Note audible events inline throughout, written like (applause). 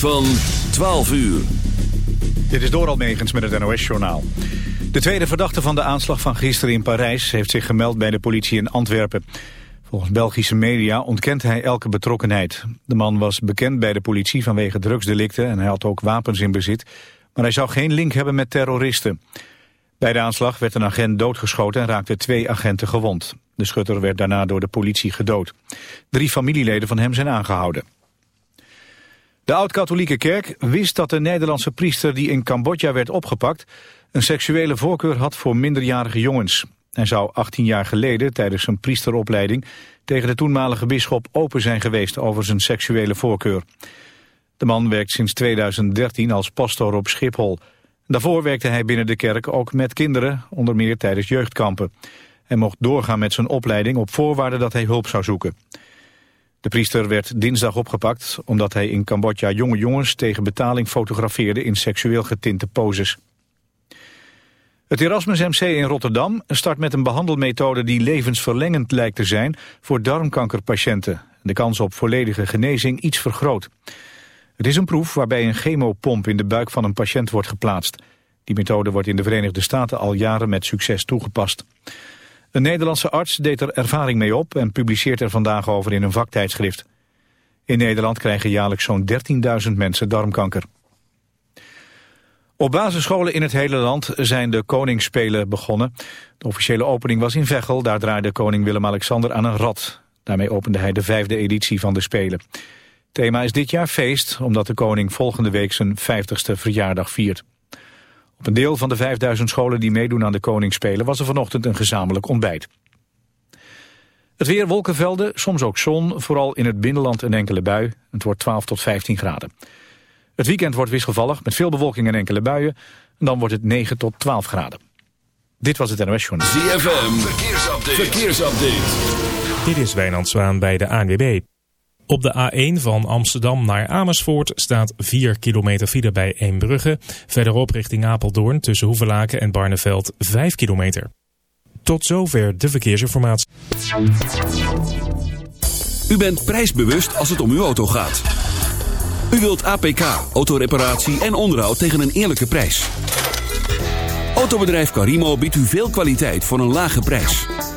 van 12 uur. Dit is Doral Megens met het NOS-journaal. De tweede verdachte van de aanslag van gisteren in Parijs... heeft zich gemeld bij de politie in Antwerpen. Volgens Belgische media ontkent hij elke betrokkenheid. De man was bekend bij de politie vanwege drugsdelicten... en hij had ook wapens in bezit. Maar hij zou geen link hebben met terroristen. Bij de aanslag werd een agent doodgeschoten en raakten twee agenten gewond. De schutter werd daarna door de politie gedood. Drie familieleden van hem zijn aangehouden. De oud-katholieke kerk wist dat de Nederlandse priester die in Cambodja werd opgepakt... een seksuele voorkeur had voor minderjarige jongens. Hij zou 18 jaar geleden tijdens zijn priesteropleiding... tegen de toenmalige bisschop open zijn geweest over zijn seksuele voorkeur. De man werkt sinds 2013 als pastor op Schiphol. Daarvoor werkte hij binnen de kerk ook met kinderen, onder meer tijdens jeugdkampen. Hij mocht doorgaan met zijn opleiding op voorwaarde dat hij hulp zou zoeken. De priester werd dinsdag opgepakt omdat hij in Cambodja jonge jongens tegen betaling fotografeerde in seksueel getinte poses. Het Erasmus MC in Rotterdam start met een behandelmethode die levensverlengend lijkt te zijn voor darmkankerpatiënten. De kans op volledige genezing iets vergroot. Het is een proef waarbij een chemopomp in de buik van een patiënt wordt geplaatst. Die methode wordt in de Verenigde Staten al jaren met succes toegepast. Een Nederlandse arts deed er ervaring mee op en publiceert er vandaag over in een vaktijdschrift. In Nederland krijgen jaarlijks zo'n 13.000 mensen darmkanker. Op basisscholen in het hele land zijn de Koningsspelen begonnen. De officiële opening was in Veghel, daar draaide koning Willem-Alexander aan een rad. Daarmee opende hij de vijfde editie van de Spelen. Thema is dit jaar feest, omdat de koning volgende week zijn 50ste verjaardag viert. Op een deel van de 5000 scholen die meedoen aan de Koningsspelen was er vanochtend een gezamenlijk ontbijt. Het weer wolkenvelden, soms ook zon, vooral in het binnenland een enkele bui. Het wordt 12 tot 15 graden. Het weekend wordt wisselvallig met veel bewolking en enkele buien. En dan wordt het 9 tot 12 graden. Dit was het NOS Journal. ZFM, verkeersupdate. verkeersupdate. Dit is Wijnand Zwaan bij de ANWB. Op de A1 van Amsterdam naar Amersfoort staat 4 kilometer file bij Eembrugge. Verderop richting Apeldoorn tussen Hoevelaken en Barneveld 5 kilometer. Tot zover de verkeersinformatie. U bent prijsbewust als het om uw auto gaat. U wilt APK, autoreparatie en onderhoud tegen een eerlijke prijs. Autobedrijf Carimo biedt u veel kwaliteit voor een lage prijs.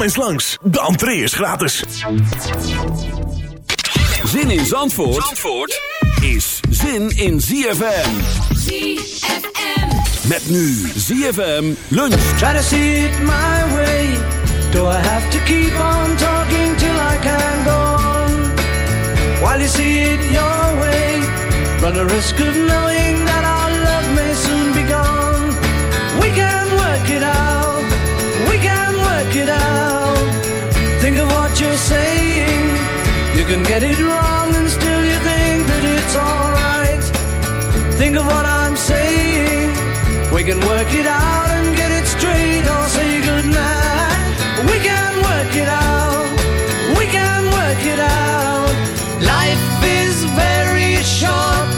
Kom eens langs, de entree is gratis. Zin in Zandvoort, Zandvoort is zin in ZFM. ZFM. Met nu ZFM lunch. Try to see it my way. Do I have to keep on talking till I can go on? While you see it your way, run the risk of knowing that our love may soon be gone. We can work it out. We can work it out. Think of what you're saying. You can get it wrong and still you think that it's alright. Think of what I'm saying. We can work it out and get it straight or say goodnight. We can work it out. We can work it out. Life is very short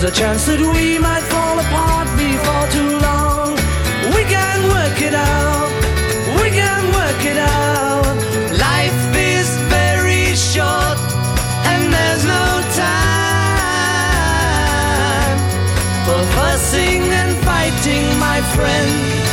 there's a chance that we might fall apart before too long. We can work it out. We can work it out. Life is very short and there's no time for fussing and fighting, my friend.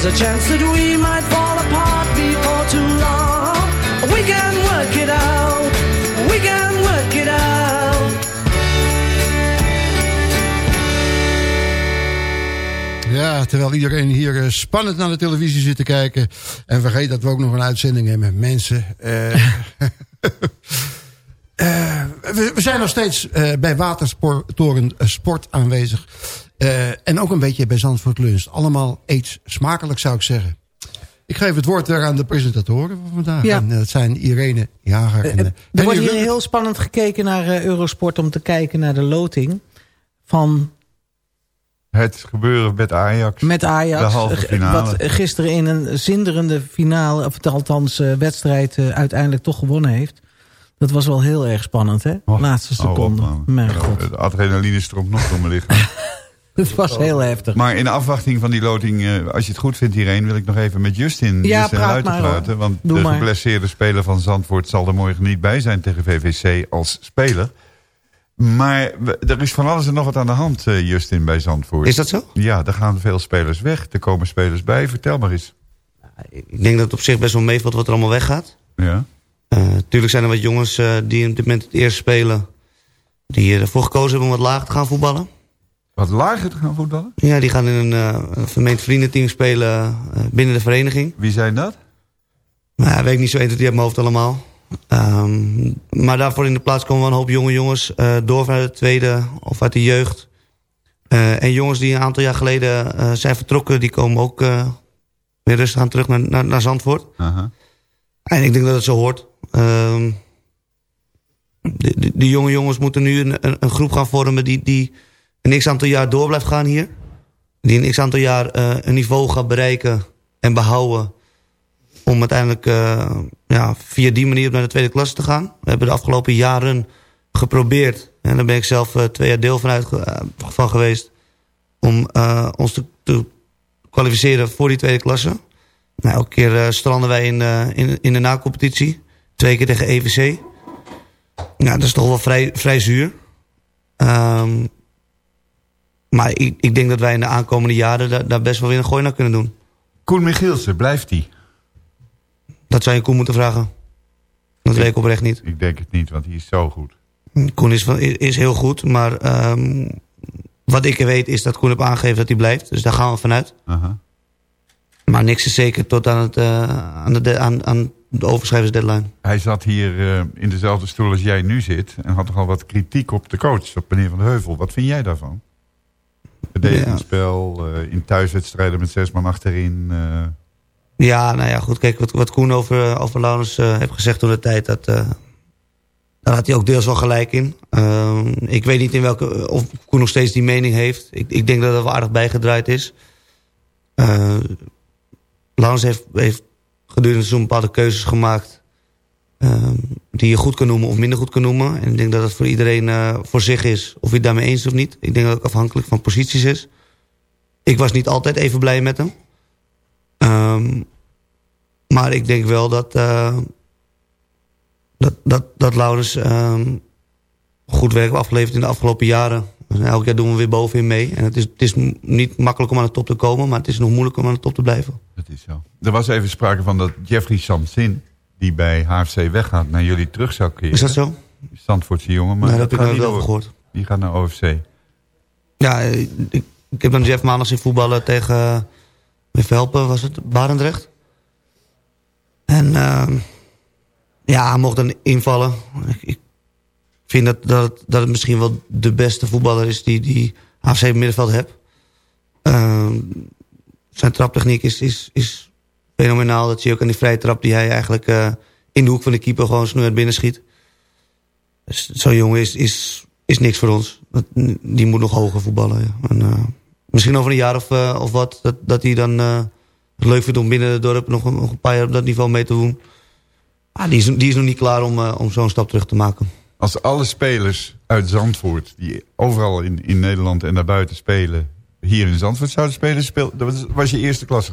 There's a chance that we might fall apart before too long. We can work it out. We can work it out. Ja, terwijl iedereen hier eh, spannend naar de televisie zit te kijken. En vergeet dat we ook nog een uitzending hebben met mensen. eh, (laughs) eh, we, zijn nog steeds bij Watertoren eh, Sport aanwezig. Eh, en ook een beetje bij Zandvoort Lunch. Allemaal eet smakelijk zou ik zeggen. Ik geef het woord weer aan de presentatoren van vandaag. Ja. En, dat zijn Irene Jager en... eh, er Henny wordt hier heel spannend gekeken naar eh, Eurosport... om te kijken naar de loting van Het gebeuren met Ajax. met Ajax. De halve finale. Wat gisteren in een zinderende finale... of althans eh, wedstrijd eh, uiteindelijk toch gewonnen heeft. Dat was wel heel erg spannend, hè? Och, Laatste seconde. man. Mijn god. De adrenaline stroomt nog door mijn lichaam. (laughs) Het was heel heftig. Maar in afwachting van die loting, eh, als je het goed vindt hierheen... wil ik nog even met Justin, Ja, Justin praat maar, praten. Want Doe de maar. geblesseerde speler van Zandvoort... zal er morgen niet bij zijn tegen VVC als speler. Maar er is van alles en nog wat aan de hand, eh, Justin, bij Zandvoort. Is dat zo? Ja, er gaan veel spelers weg. Er komen spelers bij. Vertel maar eens. Ik denk dat het op zich best wel meevalt wat er allemaal weggaat. Ja. Eh tuurlijk zijn er wat jongens eh, die op dit moment het eerst spelen... die ervoor gekozen hebben om wat lager te gaan voetballen. Wat lager te gaan voetballen? Ja, die gaan in een, een vermeend vriendenteam spelen eh, binnen de vereniging. Wie zijn dat? Ja, weet ik niet zo 1, 2, 3 uit mijn hoofd allemaal. Ehm, maar daarvoor in de plaats komen wel een hoop jonge jongens... eh, door vanuit de tweede of uit de jeugd. En jongens die een aantal jaar geleden zijn vertrokken... die komen ook weer rustig aan terug naar, naar, naar Zandvoort. En ik denk dat het zo hoort. Ehm, de, de, de jonge jongens moeten nu een, een, een groep gaan vormen... Die, die een x-aantal jaar door blijft gaan hier. Die een x-aantal jaar eh, een niveau gaat bereiken en behouden... om uiteindelijk eh, ja, via die manier naar de tweede klasse te gaan. We hebben de afgelopen jaren geprobeerd... en daar ben ik zelf eh, twee jaar deel van, uit, van geweest... om ons te, kwalificeren voor die tweede klasse... Nou, elke keer stranden wij in, in, in de nacompetitie. Twee keer tegen EVC. Nou, dat is toch wel vrij, vrij zuur. Ehm, maar ik, ik denk dat wij in de aankomende jaren daar, daar best wel weer een gooi naar kunnen doen. Koen Michielsen, blijft hij? Dat zou je Koen moeten vragen. Dat weet ik oprecht niet. Ik denk het niet, want hij is zo goed. Koen is, is heel goed, maar ehm, wat ik weet is dat Koen heeft aangegeven dat hij blijft. Dus daar gaan we vanuit. Maar niks is zeker tot aan, het, eh, aan, de, de- aan, aan de overschrijversdeadline. Hij zat hier eh, in dezelfde stoel als jij nu zit... en had nogal wat kritiek op de coach, op meneer Van de Heuvel. Wat vind jij daarvan? Verdedigend spel, eh, in thuiswedstrijden met zes man achterin. eh, Ja, nou ja, goed. Kijk, wat, wat Koen over, over Laurens eh, heeft gezegd toen de tijd... Dat, daar had hij ook deels wel gelijk in. Ehm, ik weet niet in welke, of Koen nog steeds die mening heeft. Ik, ik denk dat het wel aardig bijgedraaid is. Eh Laurens heeft, heeft gedurende zo'n bepaalde keuzes gemaakt... ehm, die je goed kan noemen of minder goed kan noemen. En ik denk dat het voor iedereen eh, voor zich is... of je het daarmee eens of niet. Ik denk dat het afhankelijk van posities is. Ik was niet altijd even blij met hem. Ehm, maar ik denk wel dat, eh, dat, dat, dat Laurens ehm, goed werk heeft afgeleverd in de afgelopen jaren. Elk jaar doen we weer bovenin mee. En het is, het is niet makkelijk om aan de top te komen, maar het is nog moeilijk om aan de top te blijven. dat is zo. Er was even sprake van dat Jeffrey Samsin... die bij HFC weggaat, naar jullie terug zou keren. Is dat zo? Zandvoortse jongen, maar Nee, dat dat heb ik door. over gehoord. Die gaat naar OFC. Ja, eh, ik, ik heb dan Jeff maandags in voetballen tegen... Even helpen, was het? Barendrecht. En ehm, ja, hij mocht dan invallen. Ik, ik vind dat, dat, het, dat het misschien wel de beste voetballer is die, die HFC middenveld hebt. Ehm, zijn traptechniek is, is, is fenomenaal. Dat zie je ook aan die vrije trap die hij eigenlijk eh, in de hoek van de keeper gewoon snel binnen schiet. Dus Zo'n jongen is, is, is niks voor ons. Die moet nog hoger voetballen. Ja. En, eh, misschien over een jaar of, eh, of wat, dat, dat hij dan het leuk vindt om binnen het dorp nog, een- nog een paar jaar op dat niveau mee te doen. Ah, die, is, die is nog niet klaar om, om zo'n stap terug te maken. Als alle spelers uit Zandvoort, die overal in, in Nederland en daarbuiten spelen, hier in Zandvoort zouden spelen, speel, dat was, was je eerste klasse.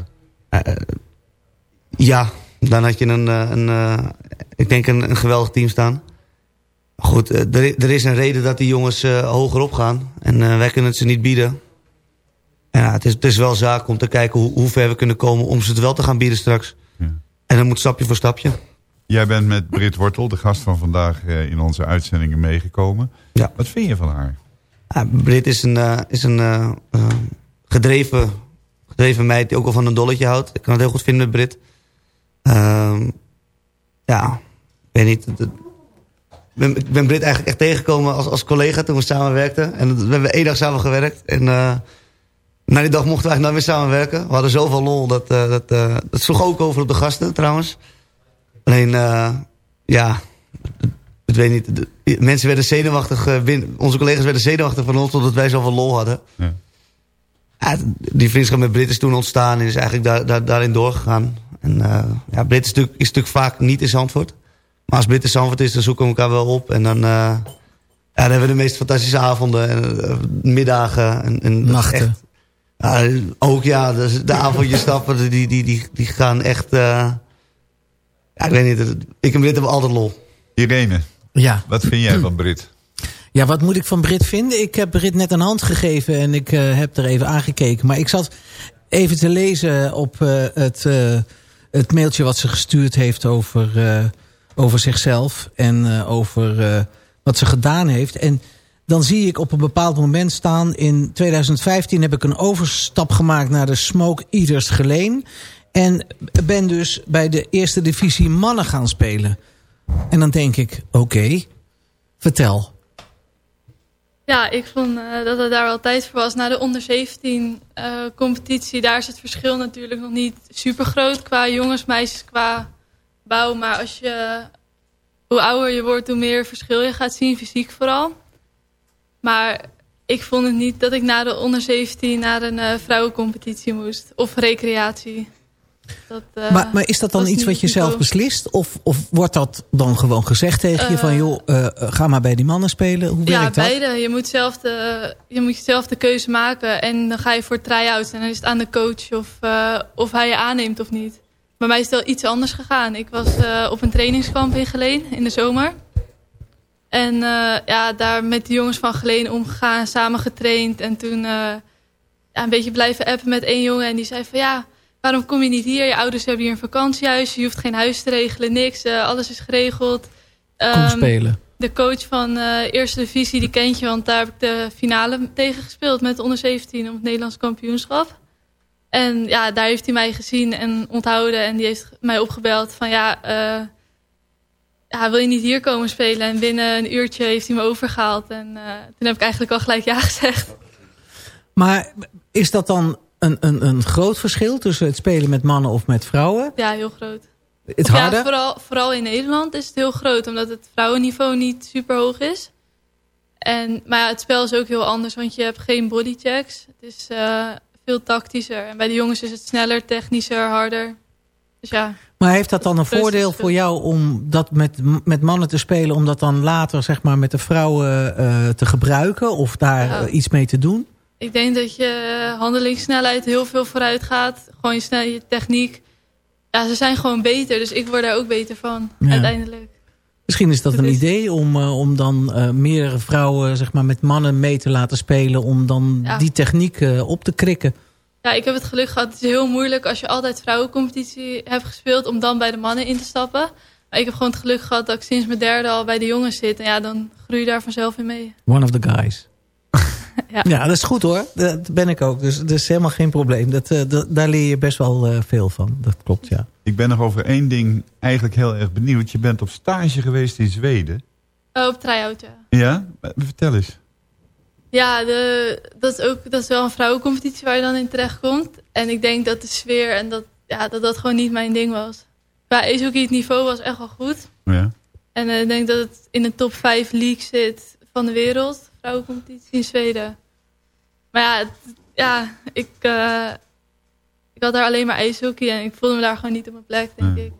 Ja, dan had je een, eh, een eh, ik denk een, een geweldig team staan. Goed, eh, er, er is een reden dat die jongens hoger op gaan. En wij kunnen het ze niet bieden. En ja, het, is, het is wel zaak om te kijken hoe, hoe ver we kunnen komen om ze het wel te gaan bieden straks. En dan moet stapje voor stapje. Jij bent met Brit Wortel, de gast van vandaag, in onze uitzendingen meegekomen. Ja. Wat vind je van haar? Ja, Brit is een, is een gedreven, gedreven meid die ook wel van een dolletje houdt. Ik kan het heel goed vinden met Brit. Ehm, ja, ik weet niet. Ik ben, ik ben Brit eigenlijk echt tegengekomen als, als collega toen we samenwerkten. En we hebben één dag samen gewerkt. En eh, na die dag mochten we eigenlijk nooit meer samenwerken. We hadden zoveel lol. Dat, eh, dat, dat sloeg ook over op de gasten trouwens. Alleen, eh, ja, ik weet niet. de- mensen werden zenuwachtig. win- onze collega's werden zenuwachtig van ons omdat wij zoveel lol hadden. Ja. Ja, die vriendschap met Brit is toen ontstaan en is eigenlijk daar, daar, daarin doorgegaan. En eh, ja, Brit is natuurlijk, is natuurlijk vaak niet in Zandvoort. Maar als Brit in Zandvoort is, dan zoeken we elkaar wel op. En dan, eh, ja, dan hebben we de meest fantastische avonden en eh, middagen. En, Nachten. echt- ja, ook ja, dus de avondjes (laughs) stappen, die, die, die, die gaan echt... eh, ja, ik weet niet, ik en Brit hebben altijd lol. Irene, Ja. wat vind jij van Brit? Ja, wat moet ik van Brit vinden? Ik heb Brit net een hand gegeven en ik eh, heb er even aangekeken. Maar ik zat even te lezen op eh, het, eh, het mailtje wat ze gestuurd heeft over, eh, over zichzelf. En eh, over eh, wat ze gedaan heeft. En dan zie ik op een bepaald moment staan... in 2015 heb ik een overstap gemaakt naar de Smoke Eaters Geleen. En ben dus bij de eerste divisie mannen gaan spelen. En dan denk ik, oké, vertel. Ja, ik vond eh, dat het daar wel tijd voor was. Na de onder 17 eh, competitie, daar is het verschil natuurlijk nog niet super groot qua jongens, meisjes, qua bouw. Maar als je, hoe ouder je wordt, hoe meer verschil je gaat zien, fysiek vooral. Maar ik vond het niet dat ik na de onder 17 naar een eh, vrouwencompetitie moest. Of recreatie. Dat, eh, Maar, maar is dat dan iets wat je zelf beslist? Of, of wordt dat dan gewoon gezegd tegen je Eh, van... joh, eh, ga maar bij die mannen spelen? Hoe Ja, werkt dat? beide. Je moet, zelf de, je moet zelf de keuze maken. En dan ga je voor try-outs. En dan is het aan de coach of, eh, of hij je aanneemt of niet. Bij mij is het wel iets anders gegaan. Ik was eh, op een trainingskamp in Geleen in de zomer. En eh, ja, daar met de jongens van Geleen omgegaan. Samen getraind. En toen eh, ja, een beetje blijven appen met één jongen. En die zei van ja, waarom kom je niet hier? Je ouders hebben hier een vakantiehuis. Je hoeft geen huis te regelen, niks. Eh, alles is geregeld. Kom Ehm, spelen. de coach van eh Eerste Divisie, die kent je, want daar heb ik de finale tegen gespeeld met de onder 17 om het Nederlands kampioenschap. En ja, daar heeft hij mij gezien en onthouden en die heeft mij opgebeld van ja, eh, ja wil je niet hier komen spelen? En binnen een uurtje heeft hij me overgehaald en toen heb ik eigenlijk al gelijk ja gezegd. Maar is dat dan een, een, een groot verschil tussen het spelen met mannen of met vrouwen? Ja, heel groot. Het harde? Ja, vooral, vooral in Nederland is het heel groot, omdat het vrouwenniveau niet super hoog is. En, maar ja, het spel is ook heel anders, want je hebt geen bodychecks. Het is eh, veel tactischer. En bij de jongens is het sneller, technischer, harder. Dus ja, Maar heeft dat dan een voordeel voor jou om dat met, met mannen te spelen... om dat dan later zeg maar, met de vrouwen eh, te gebruiken of daar Ja. eh, iets mee te doen? Ik denk dat je handelingssnelheid heel veel vooruit gaat. Gewoon je, snel, je techniek. Ja, ze zijn gewoon beter, dus ik word daar ook beter van, Ja. uiteindelijk. Misschien is dat een idee om, eh, om dan eh, meerdere vrouwen zeg maar, met mannen mee te laten spelen... om dan Ja. die techniek eh, op te krikken. Ja, ik heb het geluk gehad. Het is heel moeilijk als je altijd vrouwencompetitie hebt gespeeld... om dan bij de mannen in te stappen. Maar ik heb gewoon het geluk gehad dat ik sinds mijn derde al bij de jongens zit. En ja, dan groei je daar vanzelf in mee. One of the guys. (laughs) Ja. Ja, dat is goed hoor. Dat ben ik ook. Dus dat is helemaal geen probleem. Dat, eh, dat, daar leer je best wel eh, veel van. Dat klopt, ja. Ik ben nog over één ding eigenlijk heel erg benieuwd. Je bent op stage geweest in Zweden. Oh, op try-out, ja. Ja? Vertel eens. Ja, de, dat, is ook, dat is wel een vrouwencompetitie waar je dan in terecht komt. En ik denk dat de sfeer en dat ja, dat, dat gewoon niet mijn ding was. Qua ace het niveau was echt wel goed. Ja. En eh, ik denk dat het in de top 5 league zit van de wereld. Vrouwencompetitie in Zweden. Maar ja, het- ja ik, eh, ik had daar alleen maar ijshockey en ik voelde me daar gewoon niet op mijn plek, denk ik.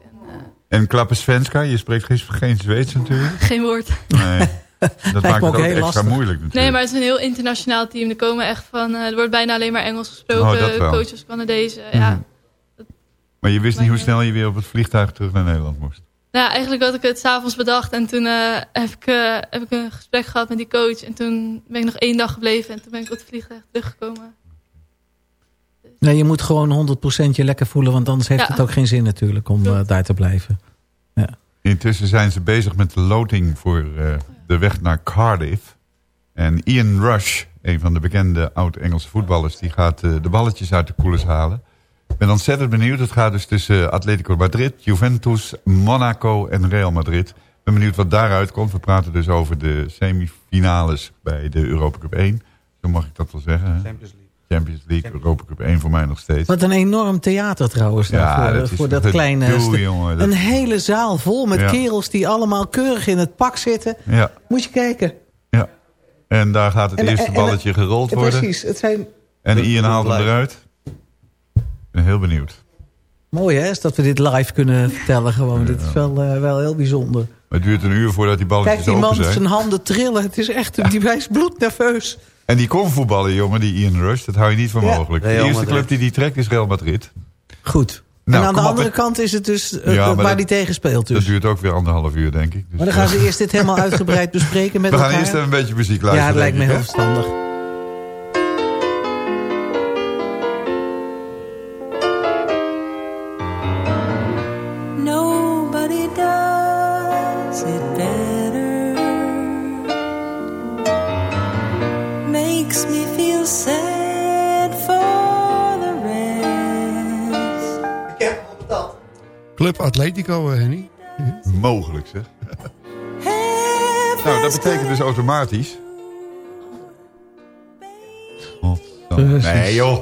En klappen Svenska, je spreekt geen, geen Zweeds natuurlijk. (laughs) Geen woord. Nee. (laughs) Dat maakt het ook extra lastig. moeilijk natuurlijk. Nee, maar het is een heel internationaal team. Er komen echt van, eh, er wordt bijna alleen maar Engels gesproken. Oh, coaches Canadezen, ja. Mhm. Maar je wist niet hoe snel je weer op het vliegtuig terug naar Nederland moest. Nou, ja, eigenlijk had ik het s'avonds bedacht en toen eh, heb, ik, eh, heb ik een gesprek gehad met die coach. En toen ben ik nog één dag gebleven en toen ben ik op het vliegtuig teruggekomen. Nee, je moet gewoon 100% je lekker voelen, want anders heeft Ja. het ook geen zin natuurlijk om eh, daar te blijven. Ja. Intussen zijn ze bezig met de loting voor eh, de weg naar Cardiff. En Ian Rush, een van de bekende oud-Engelse voetballers... die gaat eh, de balletjes uit de koelers halen. Ik ben ontzettend benieuwd. Het gaat dus tussen Atletico Madrid, Juventus, Monaco en Real Madrid. Ik ben benieuwd wat daaruit komt. We praten dus over de semifinales bij de Europa Cup 1. Zo mag ik dat wel zeggen. hè? Champions League. Champions League, Europa Cup 1 voor mij nog steeds. Wat een enorm theater trouwens. Ja, daar voor dat is voor dat kleine... jongen. Dat- Een hele zaal vol met Ja. kerels die allemaal keurig in het pak zitten. Ja, Moet je kijken. ja. En daar gaat het En- eerste en- balletje gerold worden. Precies, het zijn En Ian haalt hem eruit. Ik ben heel benieuwd. mooi hè, is dat we dit live kunnen vertellen gewoon. Dit is wel, eh, wel heel bijzonder. Maar het duurt een uur voordat die Kijk balletjes die open man zijn. zijn handen trillen. Het is echt, die is bloednerveus. En die kon voetballen, jongen, die Ian Rush. Dat hou je niet voor Ja. mogelijk. De eerste club die die trekt is Real Madrid. Goed. Nou, en aan de op, andere kant is het dus eh, Ja, maar waar dat- die tegen speelt. Dus. Dat duurt ook weer anderhalf uur, denk ik. Dus, Maar dan gaan eh, ze eerst dit helemaal (laughs) uitgebreid bespreken met We gaan elkaar. eerst even een beetje muziek luisteren. ja, dat lijkt me heel verstandig. Club Atletico, eh, Henny. Mogelijk, zeg. nou, dat betekent dus automatisch... Nee, joh.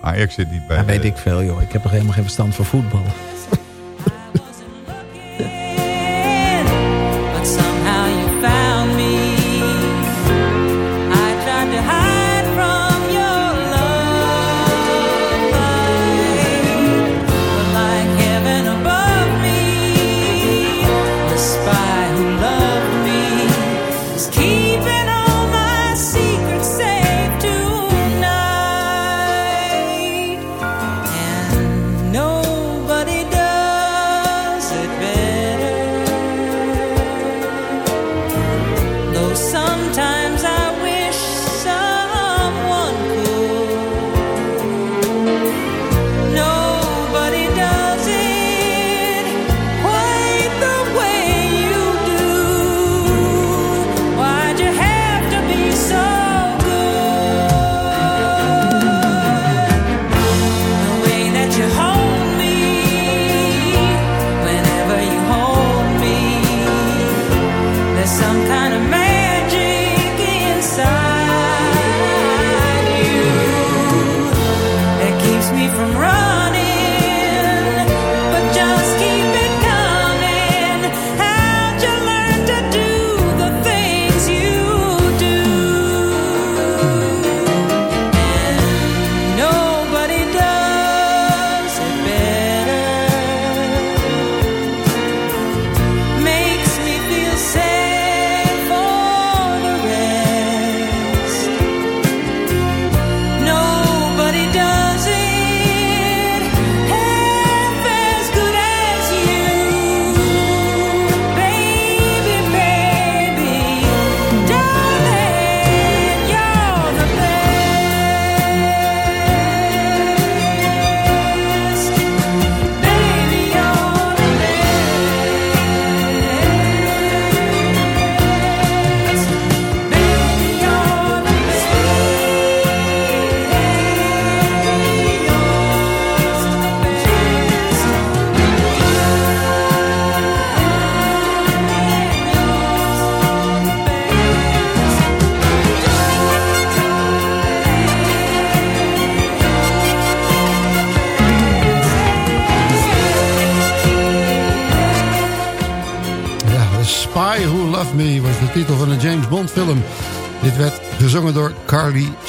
Ajax zit niet bij. De- weet ik veel, joh. Ik heb nog helemaal geen verstand van voetbal.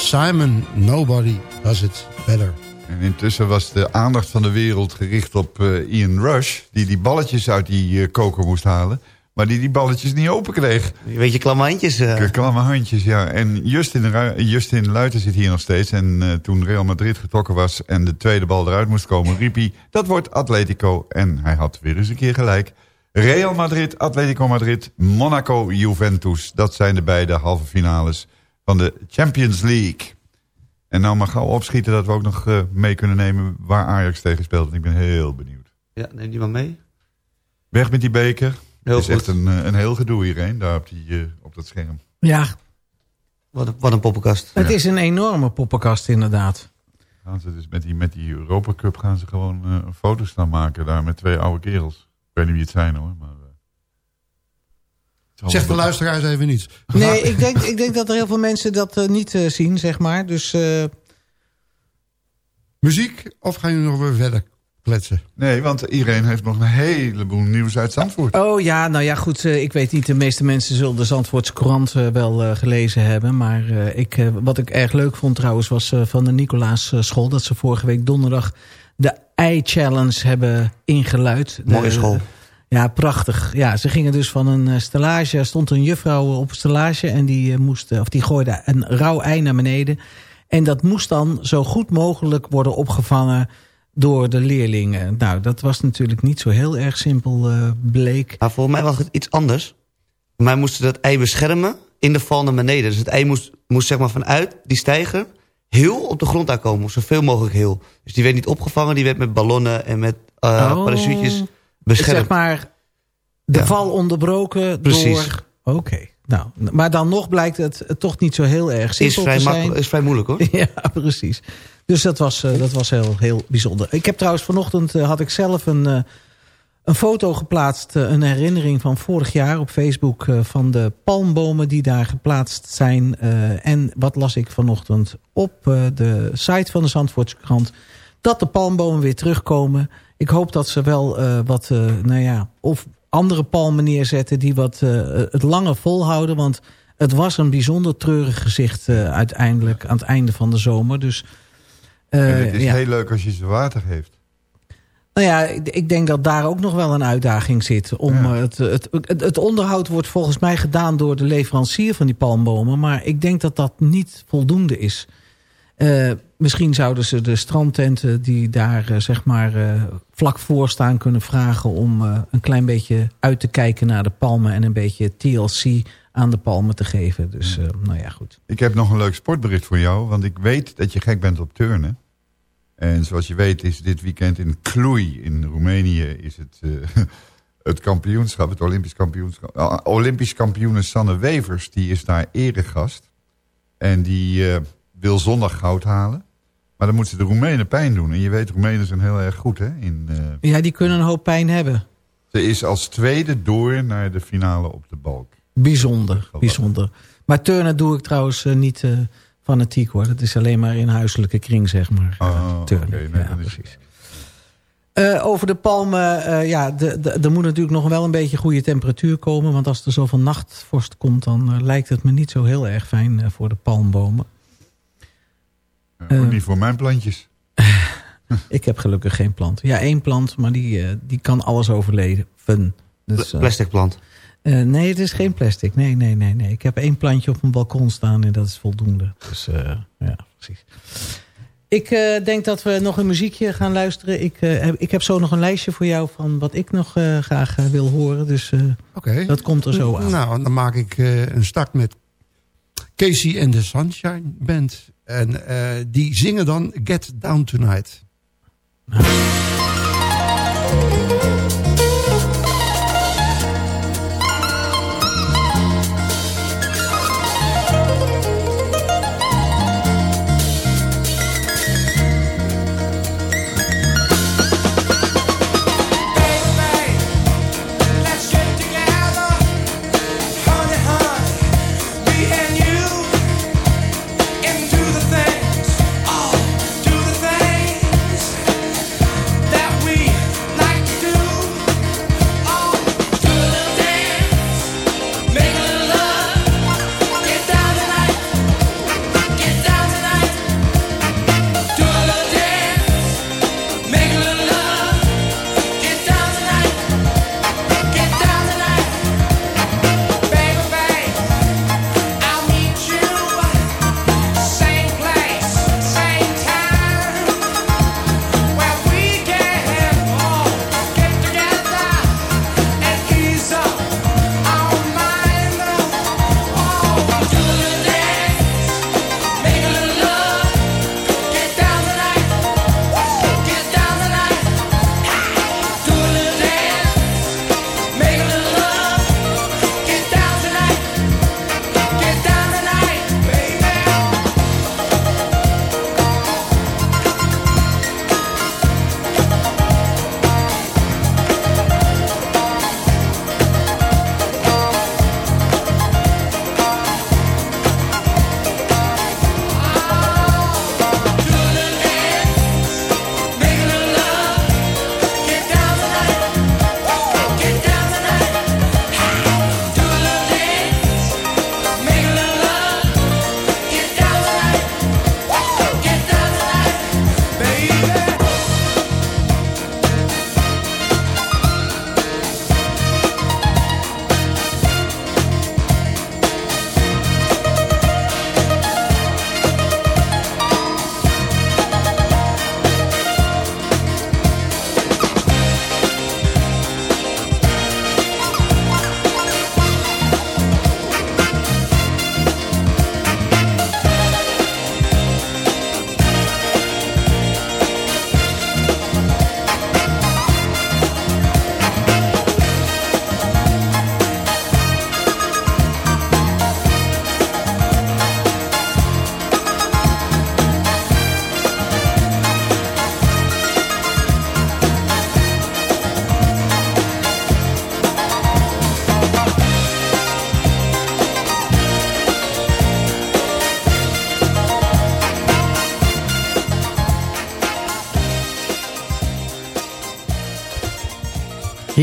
Simon. Nobody does it better. En intussen was de aandacht van de wereld gericht op eh, Ian Rush... die die balletjes uit die eh, koker moest halen... maar die die balletjes niet open kreeg. Weet je, klamme handjes. eh. Klamme handjes, ja. En Justin, Justin Luiten zit hier nog steeds. En eh, toen Real Madrid getrokken was en de tweede bal eruit moest komen... riep hij, dat wordt Atletico. En hij had weer eens een keer gelijk. Real Madrid, Atletico Madrid, Monaco, Juventus. Dat zijn de beide halve finales van de Champions League. En nou maar gauw opschieten dat we ook nog eh, mee kunnen nemen... waar Ajax tegen speelt. Want ik ben heel benieuwd. Ja, neem die maar mee. Weg met die beker. Heel Het is goed. echt een, eh, een heel gedoe hierheen, daar op, die, eh, op dat scherm. Ja, Wat een, wat een poppenkast. het is een enorme poppenkast inderdaad. Gaan ze dus met die, met die Europa Cup gaan ze gewoon eh, een foto staan maken daar met twee oude kerels. Ik weet niet wie het zijn hoor. Maar, Zeg de luisteraars even niets. Nee, ik denk, ik denk dat er heel veel mensen dat eh, niet eh, zien, zeg maar. Dus eh, Muziek of gaan jullie nog weer verder kletsen? Nee, want iedereen heeft nog een heleboel nieuws uit Zandvoort. Oh ja, nou ja, goed. eh, ik weet niet, de meeste mensen zullen de Zandvoortse Courant eh, wel eh, gelezen hebben. Maar eh, ik, wat ik erg leuk vond trouwens was eh, van de Nicolaas school... dat ze vorige week donderdag de i-challenge hebben ingeluid. De- Mooie school. Ja, prachtig. Ja, ze gingen dus van een eh, stellage. Er stond een juffrouw op een stellage en die, eh, moest, eh, of die gooide een rauw ei naar beneden. En dat moest dan zo goed mogelijk worden opgevangen door de leerlingen. Nou, dat was natuurlijk niet zo heel erg simpel, eh, bleek. Maar volgens mij was het iets anders. Wij moesten dat ei beschermen in de val naar beneden. Dus het ei moest, moest zeg maar vanuit die stijger heel op de grond aankomen. Zoveel mogelijk heel. Dus die werd niet opgevangen. Die werd met ballonnen en met eh Oh. parachutes beschermd. Zeg maar, de Ja. val onderbroken Precies. door... Oké, nou, maar dan nog blijkt het eh, toch niet zo heel erg is, simpel vrij te zijn. is vrij moeilijk hoor. (laughs) Ja, precies. Dus dat was, eh, dat was heel, heel bijzonder. Ik heb trouwens vanochtend eh, had ik zelf een, een foto geplaatst. een herinnering van vorig jaar op Facebook. van de palmbomen die daar geplaatst zijn. En wat las ik vanochtend op de site van de Zandvoortse krant. Dat de palmbomen weer terugkomen. Ik hoop dat ze wel eh, wat, eh, nou ja, of andere palmen neerzetten die wat eh, het langer volhouden. Want het was een bijzonder treurig gezicht uiteindelijk aan het einde van de zomer. Dus het is ja. heel leuk als je ze water geeft. Nou ja, ik, denk dat daar ook nog wel een uitdaging zit. Om Ja. het, het, het onderhoud wordt volgens mij gedaan door de leverancier van die palmbomen. Maar ik denk dat dat niet voldoende is. Eh, misschien zouden ze de strandtenten die daar eh, zeg maar eh, vlak voor staan kunnen vragen... om een klein beetje uit te kijken naar de palmen... en een beetje TLC aan de palmen te geven. Dus nou ja, goed. Ik heb nog een leuk sportbericht voor jou. Want ik weet dat je gek bent op turnen. En zoals je weet is dit weekend in Cluj in Roemenië... is het, (laughs) het kampioenschap, het Olympisch kampioenschap. Olympisch kampioene Sanne Wevers, die is daar eregast. En die wil zondag goud halen. Maar dan moet ze de Roemenen pijn doen. En je weet, Roemenen zijn heel erg goed, hè? In, eh, Ja, die kunnen een hoop pijn hebben. ze is als tweede door naar de finale op de balk. Bijzonder, bijzonder. Maar turnen doe ik trouwens eh, niet eh, fanatiek hoor. Dat is alleen maar in huiselijke kring, zeg maar. Oh, turnen. nee, ja, precies. Over de palmen, eh, ja, de, de, er moet natuurlijk nog wel een beetje goede temperatuur komen. Want als er zoveel nachtvorst komt, dan lijkt het me niet zo heel erg fijn voor de palmbomen. Eh, ook niet voor mijn plantjes. (laughs) Ik heb gelukkig geen plant. Ja, één plant, maar die, eh, die kan alles overleven. Dus, eh, Plastic plant. Eh, nee, het is geen plastic. Nee, nee, nee, nee. Ik heb één plantje op mijn balkon staan en dat is voldoende. Dus eh, ja, precies. Ik eh, denk dat we nog een muziekje gaan luisteren. Ik, eh, heb, ik heb zo nog een lijstje voor jou van wat ik nog eh, graag wil horen. Dus eh, Oké. dat komt er zo aan. Nou, dan maak ik eh, een start met Casey and the Sunshine Band. En eh, die zingen dan Get Down Tonight.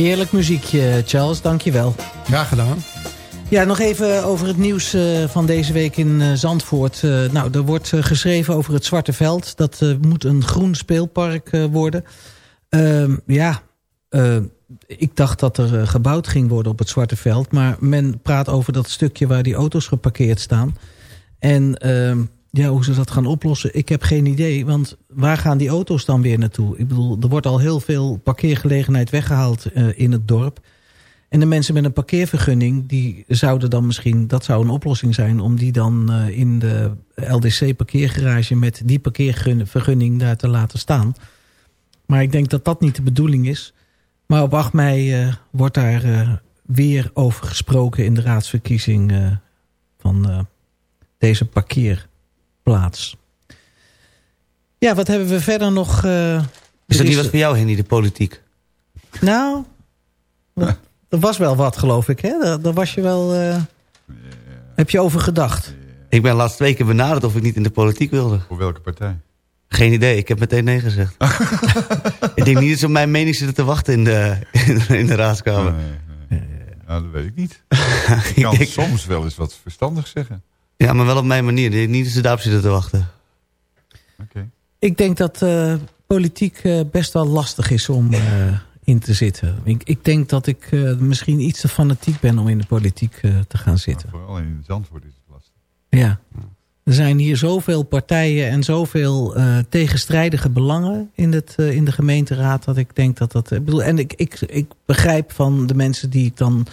Heerlijk muziekje, Charles. Dank je wel. Graag gedaan. Ja, nog even over het nieuws eh, van deze week in eh, Zandvoort. Eh, nou, er wordt geschreven over het Zwarte Veld. Dat moet een groen speelpark worden. Ehm, ja, ik dacht dat er gebouwd ging worden op het Zwarte Veld. Maar men praat over dat stukje waar die auto's geparkeerd staan. En ehm, ja, hoe ze dat gaan oplossen, ik heb geen idee. Want waar gaan die auto's dan weer naartoe? Ik bedoel, er wordt al heel veel parkeergelegenheid weggehaald eh, in het dorp. En de mensen met een parkeervergunning, die zouden dan misschien, dat zou een oplossing zijn, om die dan eh, in de LDC parkeergarage met die parkeervergunning daar te laten staan. Maar ik denk dat dat niet de bedoeling is. Maar op 8 mei eh, wordt daar weer over gesproken in de raadsverkiezing van deze parkeerplaats. Ja, wat hebben we verder nog? eh, Is er dat niet wat voor jou, Henny, de politiek? Nou, er was wel wat, geloof ik. Hè? Daar, daar was je wel... eh, Heb je over gedacht? Ik ben laatst twee keer benaderd of ik niet in de politiek wilde. Voor welke partij? Geen idee, ik heb meteen nee gezegd. (laughs) ik denk niet dat ze op mijn mening zitten te wachten in de, in, de raadskamer. Nou, dat weet ik niet. (laughs) Ik kan soms wel eens wat verstandig zeggen. Ja, maar wel op mijn manier. Niet dat ze daarop zitten te wachten. Ik denk dat eh, politiek eh, best wel lastig is om eh, in te zitten. Ik, ik denk dat ik eh, misschien iets te fanatiek ben om in de politiek eh, te gaan zitten. Vooral in Zandvoort is het lastig. Ja. Er zijn hier zoveel partijen en zoveel eh, tegenstrijdige belangen in, het, eh, in de gemeenteraad. Dat ik denk dat dat... Ik bedoel, en ik, ik, ik begrijp van de mensen die ik dan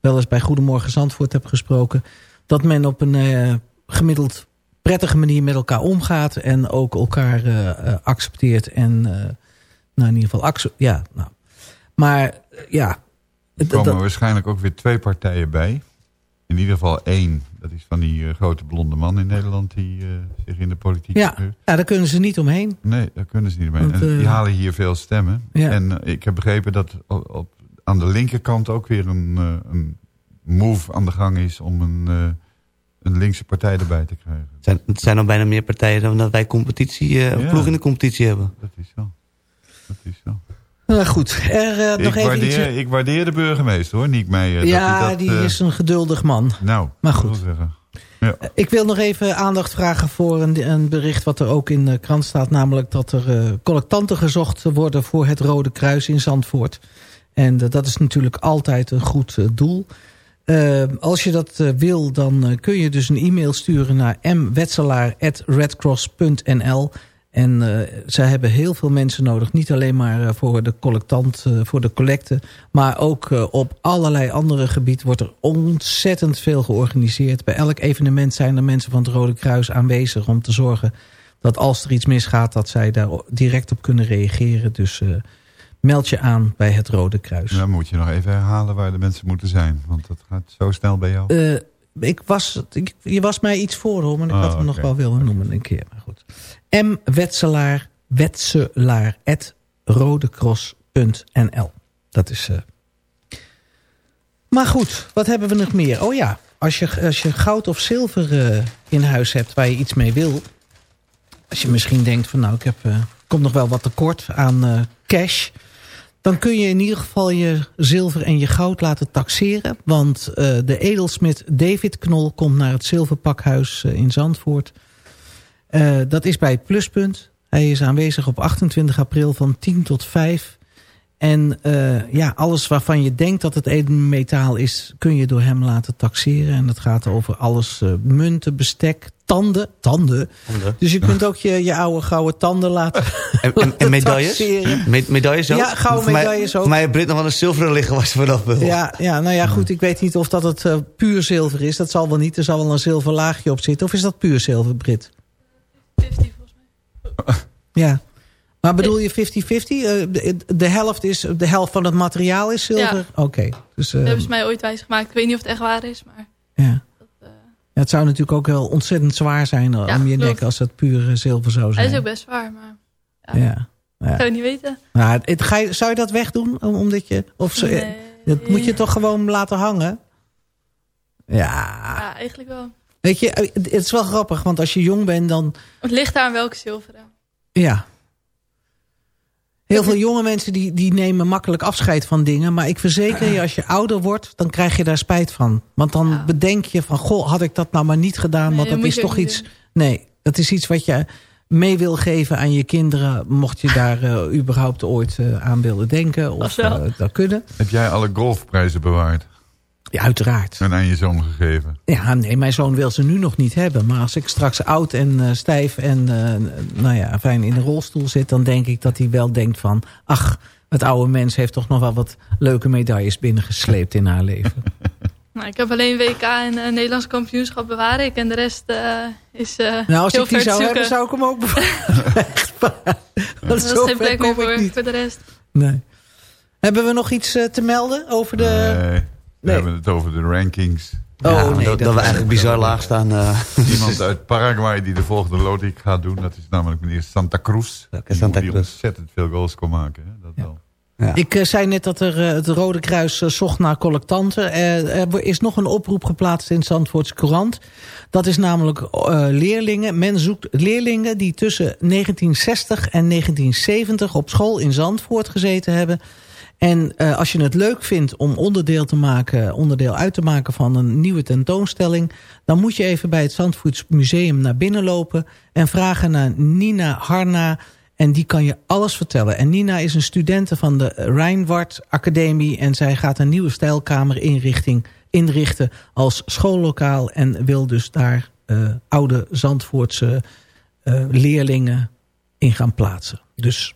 wel eens bij Goedemorgen Zandvoort heb gesproken. Dat men op een eh, gemiddeld prettige manier met elkaar omgaat. En ook elkaar eh, eh, accepteert. En nou in ieder geval... Ja, nou. Maar ja... Er komen waarschijnlijk ook weer twee partijen bij. In ieder geval één. Dat is van die grote blonde man in Nederland die zich in de politiek ja, ja, daar kunnen ze niet omheen. Nee, daar kunnen ze niet mee. Want, en die halen hier veel stemmen. Ja. En ik heb begrepen dat op, op- aan de linkerkant ook weer een, een move aan de gang is... om een, eh, een linkse partij erbij te krijgen. Het zijn, het zijn al bijna meer partijen dan dat wij competitie, eh, Ja. ploeg in de competitie hebben. Dat is zo. Dat is zo. Nou goed, er eh, Ik nog even waardeer, iets... ik waardeer de burgemeester hoor, Niek Meijer. ja, dat hij dat, die is een geduldig man. Nou, Maar goed. wil zeggen. Ja. Ik wil nog even aandacht vragen voor een, een bericht wat er ook in de krant staat. Namelijk dat er collectanten gezocht worden voor het Rode Kruis in Zandvoort. En dat is natuurlijk altijd een goed doel. Eh, als je dat eh, wil, dan eh, kun je dus een e-mail sturen naar mwetselaar.redcross.nl. En zij hebben heel veel mensen nodig. Niet alleen maar voor de collectant, voor de collecte. Maar ook op allerlei andere gebieden wordt er ontzettend veel georganiseerd. Bij elk evenement zijn er mensen van het Rode Kruis aanwezig om te zorgen dat als er iets misgaat, dat zij daar direct op kunnen reageren. Dus meld je aan bij het Rode Kruis. Dan moet je nog even herhalen waar de mensen moeten zijn. Want dat gaat zo snel bij jou. Eh, ik was, ik, je was mij iets voor hoor, maar ik Oh, had hem nog wel willen noemen een keer. Maar goed. M. Wetselaar, wetselaar, rodecross.nl. Dat is... eh. Maar goed, wat hebben we nog meer? Oh ja, als je, als je goud of zilver eh, in huis hebt waar je iets mee wil... Als je misschien denkt van nou, ik heb, komt nog wel wat tekort aan cash... Dan kun je in ieder geval je zilver en je goud laten taxeren. Want eh, de edelsmid David Knol komt naar het zilverpakhuis eh, in Zandvoort. Eh, dat is bij het pluspunt. Hij is aanwezig op 28 april van 10 tot 5. En eh, ja, alles waarvan je denkt dat het edelmetaal is... kun je door hem laten taxeren. En dat gaat over alles eh, munten, bestek, tanden. Tanden. Dus je kunt ook je, je oude gouden tanden laten, En, en, en (laughs) medailles? Me- medailles ook? Ja, gouden Voor mij- medailles ook. Voor mij heeft Brit nog wel een zilveren liggen ze vanaf wil. Ja, ja, nou ja, goed. Ik weet niet of dat het eh, puur zilver is. Dat zal wel niet. Er zal wel een zilver laagje op zitten. Of is dat puur zilver, Brit? 50 volgens mij. Ja. Maar bedoel je 50-50? Eh, de, helft is de helft van het materiaal is zilver? Ja. Oké. Dus, Dat eh, hebben ze mij ooit wijsgemaakt. Ik weet niet of het echt waar is, maar... ja. Ja, het zou natuurlijk ook wel ontzettend zwaar zijn eh, Ja, om je nek als het puur eh, zilver zou Hij zijn. is ook best zwaar, maar... Ja. ja. Zou het niet weten. Nou, het, ga je, zou je dat wegdoen? Om- Omdat je, of zo, Nee. Dat moet je toch gewoon laten hangen? Ja. Ja, eigenlijk wel. Weet je, eh, het is wel grappig. Want als je jong bent dan... Het ligt aan welke zilveren. Ja. Heel veel jonge mensen die, die nemen makkelijk afscheid van dingen. Maar ik verzeker je, als je ouder wordt, dan krijg je daar spijt van. Want dan bedenk je van, goh, had ik dat nou maar niet gedaan. Nee, want dat is toch iets... Nee, dat is iets wat je mee wil geven aan je kinderen. Mocht je daar (laughs) eh, überhaupt ooit eh, aan willen denken. Of eh, dat kunnen. Heb jij alle golfprijzen bewaard? Ja, uiteraard. En aan je zoon gegeven? Ja, nee, mijn zoon wil ze nu nog niet hebben. Maar als ik straks oud en eh, stijf en eh, nou ja, fijn in een rolstoel zit... dan denk ik dat hij wel denkt van... ach, het oude mens heeft toch nog wel wat leuke medailles binnengesleept in haar leven. (laughs) Nou, ik heb alleen WK en eh, Nederlands kampioenschap bewaar ik. En de rest eh, is eh Nou, als heel ik die zou hebben, zou ik hem ook bewaren. (laughs) Echt waar. Want is zo geen plek meer voor, niet. voor de rest. Nee. Hebben we nog iets te melden over de... Nee, nee. hebben het over de rankings. Oh, Ja, nee, dat, dat we eigenlijk bizar laag staan. eh. (laughs) Iemand uit Paraguay die de volgende loting gaat doen. Dat is namelijk meneer Santa Cruz. Welke Santa Die Cruz? ontzettend veel goals kon maken. Hè? Dat wel. Ja. Ik eh, zei net dat er, eh, het Rode Kruis eh, zocht naar collectanten. Eh, er is nog een oproep geplaatst in het Zandvoortse Courant. Dat is namelijk eh, leerlingen. Men zoekt leerlingen die tussen 1960 en 1970 op school in Zandvoort gezeten hebben. En eh, als je het leuk vindt om onderdeel, te maken, onderdeel uit te maken van een nieuwe tentoonstelling... dan moet je even bij het Zandvoorts Museum naar binnen lopen... en vragen naar Nina Harna... En die kan je alles vertellen. En Nina is een studente van de Rijnward Academie. En zij gaat een nieuwe stijlkamer inrichting, inrichten als schoollokaal. En wil dus daar eh, oude Zandvoortse eh, leerlingen in gaan plaatsen. Dus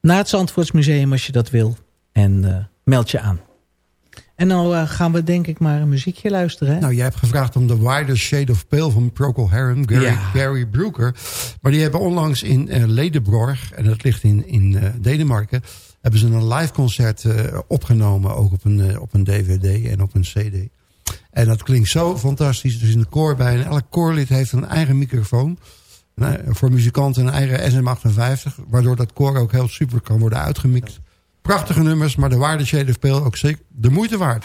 naar het Zandvoortsmuseum als je dat wil. En eh, meld je aan. En nou gaan we denk ik maar een muziekje luisteren. Hè? Nou, jij hebt gevraagd om The Wider Shade of Pale van Procol Harum, Gary, Ja. Gary Brooker. Maar die hebben onlangs in eh Ledenborg, en dat ligt in, in Denemarken... hebben ze een live concert opgenomen, ook op een, op een dvd en op een cd. En dat klinkt zo fantastisch. Dus in de koor bij en elk koorlid heeft een eigen microfoon. Nou, voor muzikanten een eigen SM58, waardoor dat koor ook heel super kan worden uitgemixt. Prachtige nummers, maar de Wider Shade ook zeker de moeite waard.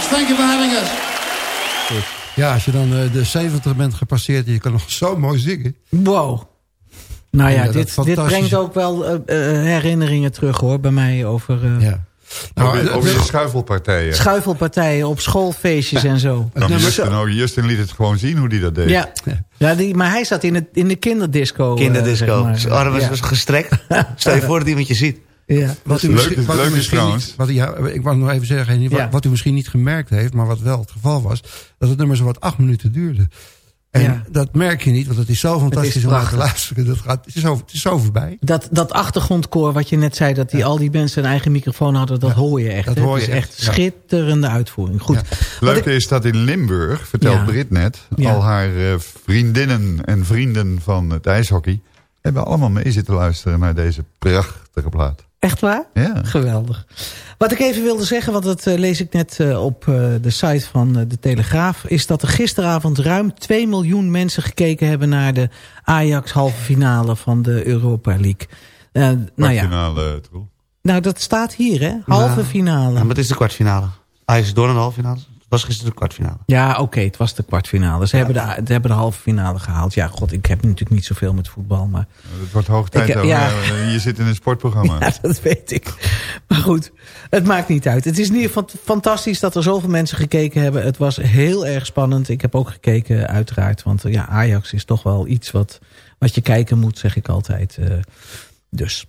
Much. Thank you for having us. Ja, als je dan eh, de 70 bent gepasseerd... je kan nog zo mooi zingen. Wow. Nou ja, dit, dit brengt ook wel eh, eh, herinneringen terug hoor, bij mij over eh, Ja. Nou, over, je schuifelpartijen. schuifelpartijen op schoolfeestjes en zo. Nou, nummer- Justin, ook- Justin liet het gewoon zien hoe die dat deed. Ja, ja die, maar hij zat in, het, in de kinderdisco. Kinderdisco. zeg Zijn arm was Ja. was gestrekt. (laughs) Stel je voor dat iemand je ziet. Ja. Wat u Leuk- misschien, wat u leuk misschien niet, wat, u- ja, ik wou nog even zeggen, wat, Ja. wat u misschien niet gemerkt heeft, maar wat wel het geval was, dat het nummer zo wat acht minuten duurde. En Ja. dat merk je niet, want het is zo fantastisch om naar te luisteren. Dat gaat, het, is zo, het is zo voorbij. Dat, dat achtergrondkoor wat je net zei, dat die, al die mensen een eigen microfoon hadden, dat hoor je echt. dat hè? hoor Het je is echt, schitterende uitvoering. Goed. Leuk ik- is dat in Limburg, vertelt Ja. Brit net... Ja. al haar eh, vriendinnen en vrienden van het ijshockey... hebben allemaal mee zitten luisteren naar deze prachtige plaat. Echt waar? Ja. Geweldig. Wat ik even wilde zeggen, want dat eh, lees ik net eh, op eh, de site van de Telegraaf... is dat er gisteravond ruim 2 miljoen mensen gekeken hebben... naar de Ajax halve finale van de Europa League. Eh, nou ja, Kwartfinale, Troel. nou dat staat hier hè, halve finale. Ja, maar het is de kwartfinale. Ajax is door naar de halve finale. Het was gisteren de kwartfinale. Ja, oké, het was de kwartfinale. Ze, hebben de, ze hebben de halve finale gehaald. Ja, god, ik heb natuurlijk niet zoveel met voetbal, maar... Het wordt hoog tijd. Ik- ook. ja. Ja, Je zit in een sportprogramma. (laughs) Ja, dat weet ik. Maar goed, het maakt niet uit. Het is in ieder geval fantastisch dat er zoveel mensen gekeken hebben. Het was heel erg spannend. Ik heb ook gekeken, uiteraard. Want ja, Ajax is toch wel iets wat, wat je kijken moet, zeg ik altijd. eh, dus.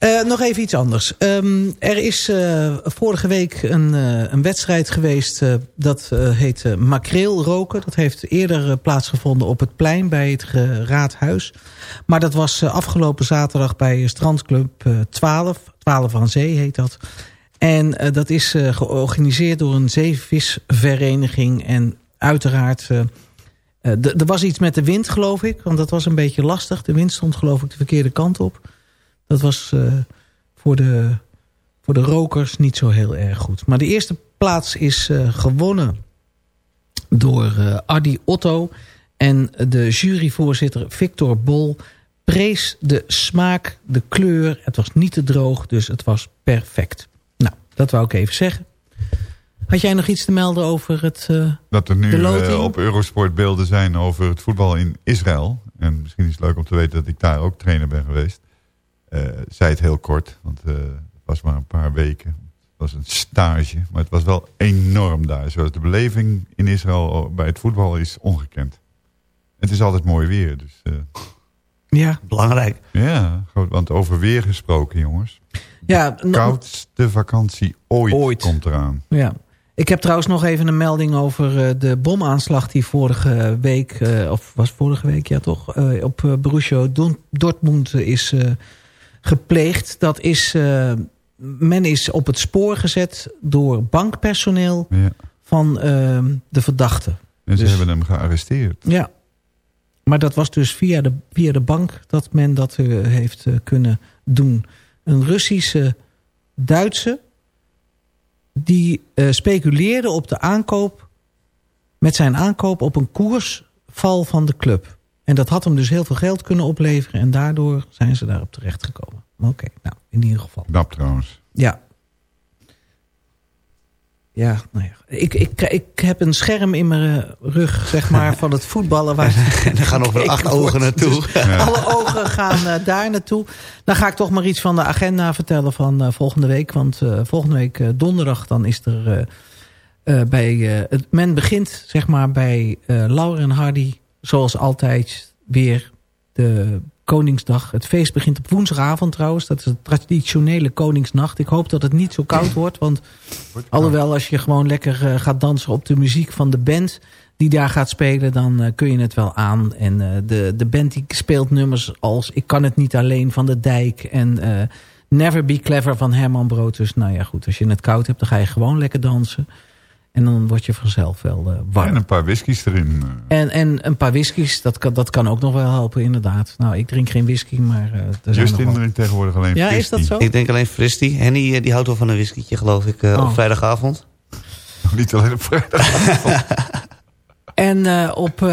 Eh, nog even iets anders. Ehm, er is eh, vorige week een, eh, een wedstrijd geweest. dat heet Makreel roken. Dat heeft eerder plaatsgevonden op het plein bij het raadhuis. Maar dat was afgelopen zaterdag bij Strandclub eh, 12. 12 aan Zee heet dat. En dat is georganiseerd door een zeevisvereniging. En uiteraard... er was iets met de wind, geloof ik. Want dat was een beetje lastig. De wind stond geloof ik de verkeerde kant op. Dat was eh, voor, de, voor de rokers niet zo heel erg goed. Maar de eerste plaats is eh, gewonnen door eh Adi Otto. En de juryvoorzitter Victor Bol prees de smaak, de kleur. Het was niet te droog, dus het was perfect. Nou, dat wou ik even zeggen. Had jij nog iets te melden over het... eh, Dat er nu op Eurosport beelden zijn over het voetbal in Israël. En misschien is het leuk om te weten dat ik daar ook trainer ben geweest. Eh zei het heel kort, want eh, het was maar een paar weken. Het was een stage, maar het was wel enorm daar. Zoals de beleving in Israël bij het voetbal is ongekend. Het is altijd mooi weer, dus... eh, ja, Belangrijk. ja, want over weer gesproken, jongens. ja, no- Koudste vakantie ooit, Ooit. komt eraan. Ja. Ik heb trouwens nog even een melding over eh, de bomaanslag die vorige week, eh, of was vorige week, ja toch, eh, op Borussia Dortmund- Dortmund is eh, gepleegd. Dat is, eh, men is op het spoor gezet door bankpersoneel Ja. van eh, de verdachte. En ze Dus- hebben hem gearresteerd. Ja. Maar dat was dus via de, via de bank dat men dat eh, heeft eh, kunnen doen. Een Russische Duitse die speculeerde op de aankoop met zijn aankoop op een koersval van de club. En dat had hem dus heel veel geld kunnen opleveren en daardoor zijn ze daarop terechtgekomen. Oké, nou in ieder geval. Knap trouwens. Ja. Ja, nou ja. Ik, ik, ik heb een scherm in mijn eh, rug, zeg maar, van het voetballen. Waar (laughs) En er gaan nog wel (laughs) acht ogen wordt. naartoe. Dus Alle ogen gaan eh, daar naartoe. Dan ga ik toch maar iets van de agenda vertellen van eh, volgende week. Want eh, volgende week donderdag dan is er eh, eh, bij... eh, het, men begint, zeg maar, bij eh Laura en Hardy, zoals altijd, weer de Koningsdag. Het feest begint op woensdagavond trouwens. Dat is de traditionele Koningsnacht. Ik hoop dat het niet zo koud wordt. Want alhoewel als je gewoon lekker eh, gaat dansen op de muziek van de band... die daar gaat spelen, dan eh, kun je het wel aan. En eh, de, de band die speelt nummers als... Ik kan het niet alleen van de dijk en... Never Be Clever van Herman Brood. Dus nou ja, goed. Als je het koud hebt, dan ga je gewoon lekker dansen. En dan word je vanzelf wel eh, warm. En een paar whiskies erin. eh. En, en een paar whiskies, dat kan, dat kan ook nog wel helpen, inderdaad. Nou, ik drink geen whisky, maar... eh er zijn Justin drinkt tegenwoordig alleen Ja, is dat zo? Ik denk alleen Fristy. Henny die houdt wel van een whiskietje, geloof ik, eh, Oh. op vrijdagavond. (laughs) Niet alleen op vrijdag. (laughs) En eh, op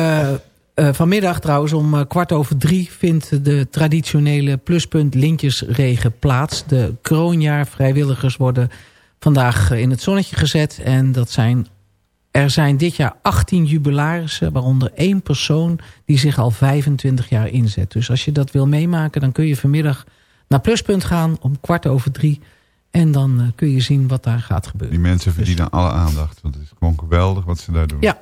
vanmiddag trouwens om kwart over drie... vindt de traditionele pluspunt Lintjesregen plaats. De kroonjaar vrijwilligers worden vandaag eh, in het zonnetje gezet. En dat zijn, er zijn dit jaar 18 jubilarissen... waaronder één persoon die zich al 25 jaar inzet. Dus als je dat wil meemaken, dan kun je vanmiddag naar pluspunt gaan... om kwart over drie... En dan eh, kun je zien wat daar gaat gebeuren. Die mensen verdienen alle aandacht. Want het is gewoon geweldig wat ze daar doen. Ja.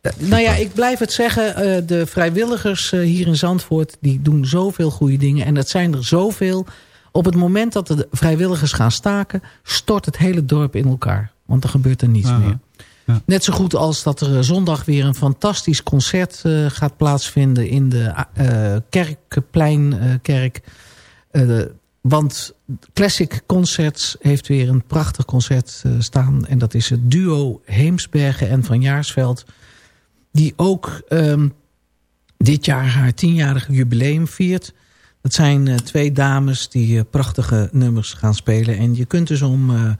Eh, Nou ja, ik blijf het zeggen. de vrijwilligers hier in Zandvoort... die doen zoveel goede dingen. En dat zijn er zoveel. Op het moment dat de vrijwilligers gaan staken... stort het hele dorp in elkaar. Want er gebeurt er niets Aha. meer. Net zo goed als dat er eh, zondag weer een fantastisch concert eh, gaat plaatsvinden... in de eh Kerkpleinkerk. want Classic Concerts heeft weer een prachtig concert staan. En dat is het duo Heemsbergen en Van Jaarsveld. Die ook ehm, dit jaar haar tienjarige jubileum viert. Het zijn eh, twee dames die eh, prachtige nummers gaan spelen. En je kunt dus om eh,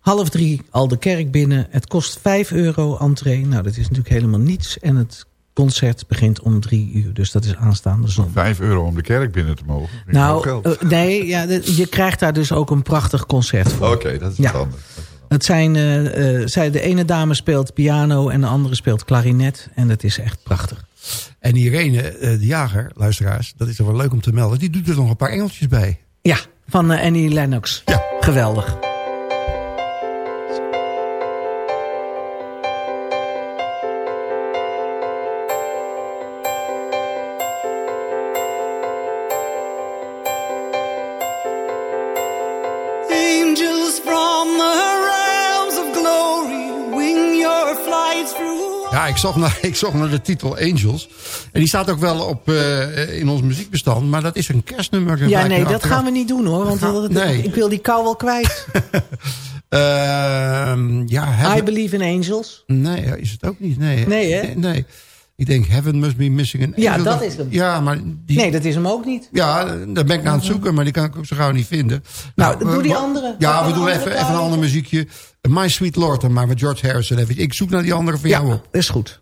half drie al de kerk binnen. Het kost 5 euro entree. Nou, dat is natuurlijk helemaal niets. En het concert begint om drie uur. Dus dat is aanstaande zondag. Vijf euro om de kerk binnen te mogen. Ik Nou, nee, ja, je krijgt daar dus ook een prachtig concert voor. Oké, dat is Ja. anders. Het zijn, eh, zij, de ene dame speelt piano en de andere speelt klarinet. En dat is echt prachtig. En Irene eh, de Jager, luisteraars, dat is toch wel leuk om te melden. Die doet er nog een paar engeltjes bij. Ja, van eh, Annie Lennox. Ja. Geweldig. Ja, ik zocht, naar, (laughs) ik zocht naar de titel Angels. En die staat ook wel op, eh, in ons muziekbestand. Maar dat is een kerstnummer. Ja, nee, dat gaan we niet doen hoor. Want dat- nee. ik wil die kou wel kwijt. (laughs) Ehm, ja, I Believe in Angels. Nee, is het ook niet. Nee, Nee, hè? Nee. Ik denk Heaven Must Be Missing an Ja, dat is hem. Ja, maar die... Nee, dat is hem ook niet. Ja, daar ben ik naar aan het zoeken, maar die kan ik ook zo gauw niet vinden. Nou, doe eh, die andere. Ja, we doen even, even een ander muziekje. My Sweet Lord, dan maar met George Harrison. Even. Ik zoek naar die andere van Ja, jou op. is goed.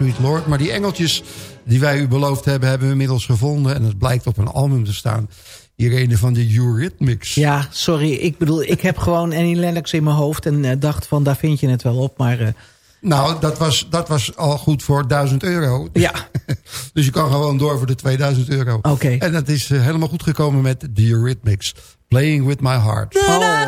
Sweet Lord. Maar die engeltjes die wij u beloofd hebben, hebben we inmiddels gevonden. En het blijkt op een album te staan. Irene van de Eurythmics. Ja, sorry. Ik bedoel, ik heb gewoon Annie Lennox in mijn hoofd en eh, dacht van, daar vind je het wel op. Maar eh, Nou, dat was, dat was al goed voor 1000 euro. ja, (laughs) Dus je kan gewoon door voor de 2000 euro. Oké. En dat is eh, helemaal goed gekomen met The Eurythmics. Playing With My Heart. oh,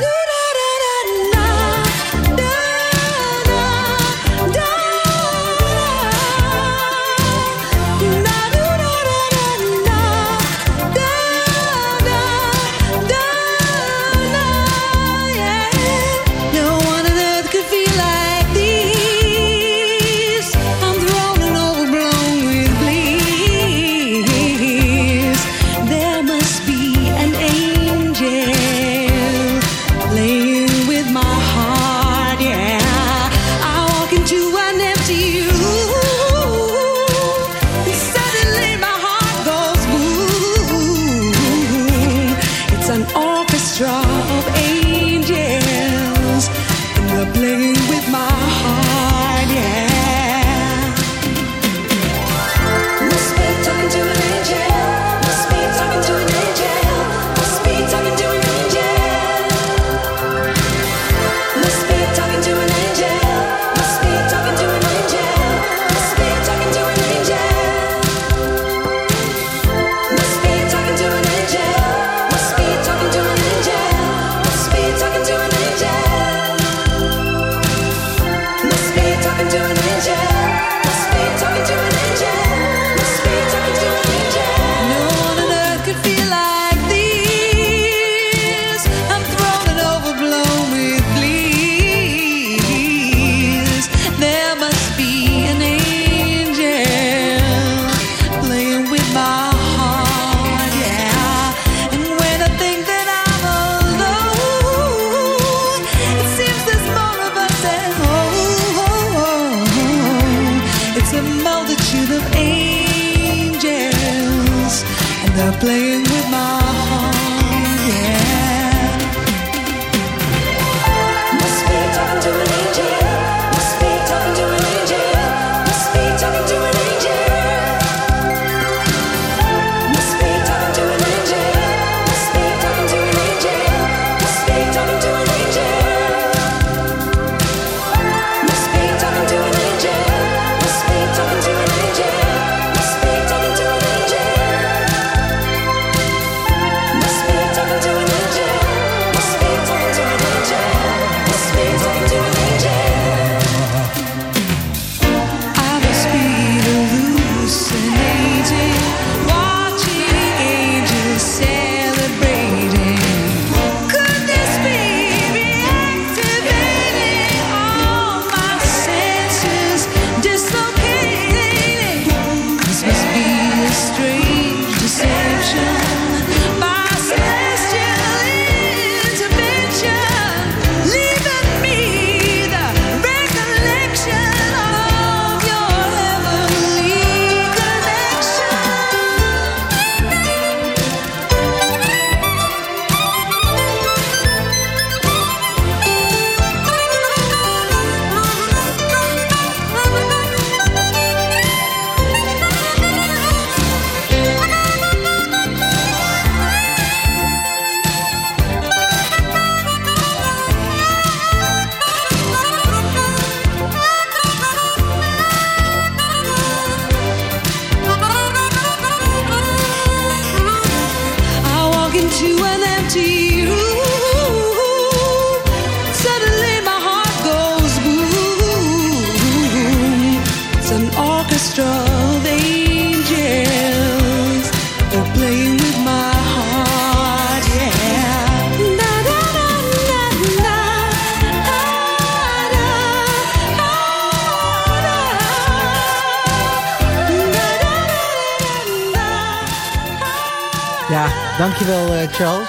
dankjewel eh, Charles.